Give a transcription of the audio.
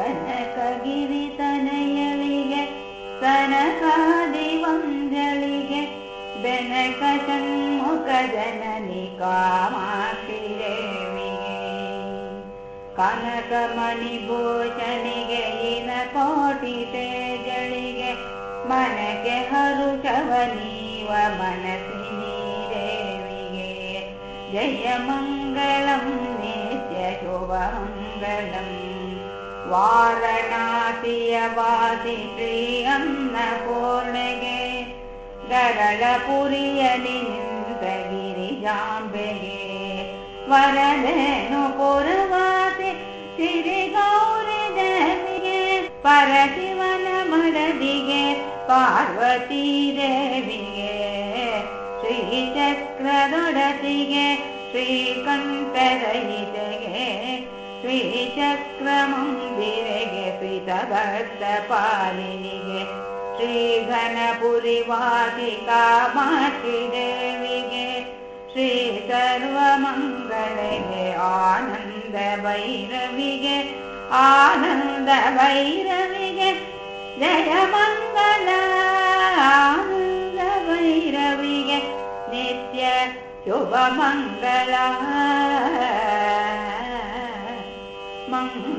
ಕನಕಗಿರಿತನಯಳಿಗೆ ಸನಕಾದಿವಂಜಳಿಗೆ ಬೆನಕ ಷಣ್ಮುಖ ಜನನಿ ಕಾಮಾಕ್ಷಿ ದೇವಿಗೆ ಕನಕಮಣಿ ಭೂಷಣಿಗೆ ಇನ ಕೋಟಿ ತೇಜಳಿಗೆ ಮನಕ್ಕೆ ಹರುಷವ ನೀವ ಮನಸ್ಸಿನಿ ದೇವಿಗೆ ಜಯ ಮಂಗಳಂ ನಿತ್ಯ ಶುಭ ಮಂಗಳಂ ವಾರಣಾಸಿಯ ವಾಸಿ ಶ್ರೀ ಅನ್ನಪೂರ್ಣೆಗೆ ಗರಳಪುರಿಯಲಿ ನಿಂತ ಗಿರಿಜಾಂಬೆಗೆ ವರದೇನು ಪುರವಾಸಿ ಸಿರಿ ಗೌರಿ ದೇವಿಗೆ ಪರಶಿವನ ಮಡದಿಗೆ ಪಾರ್ವತೀ ದೇವಿಗೆ ಶ್ರೀಚಕ್ರದೊಡತಿಗೆ ಶ್ರೀಕಂಠರಹಿತೆಗೆ ಶ್ರೀಚಕ್ರ ಮಂದಿರೆಗೆ ಶ್ರೀತಭಕ್ತ ಪಾಲಿನಿಗೆ ಶ್ರೀಘನಪುರಿ ವಾಸಿ ಕಾಮಾಕ್ಷಿ ದೇವಿಗೆ ಶ್ರೀ ಸರ್ವಮಂಗಳೆಗೆ ಆನಂದ ಭೈರವಿಗೆ ಆನಂದ ಭೈರವಿಗೆ ಜಯ ಮಂಗಲ ಆನಂದ ಭೈರವಿಗೆ ನಿತ್ಯ ಶುಭ ಮಂಗಳ ನಾನು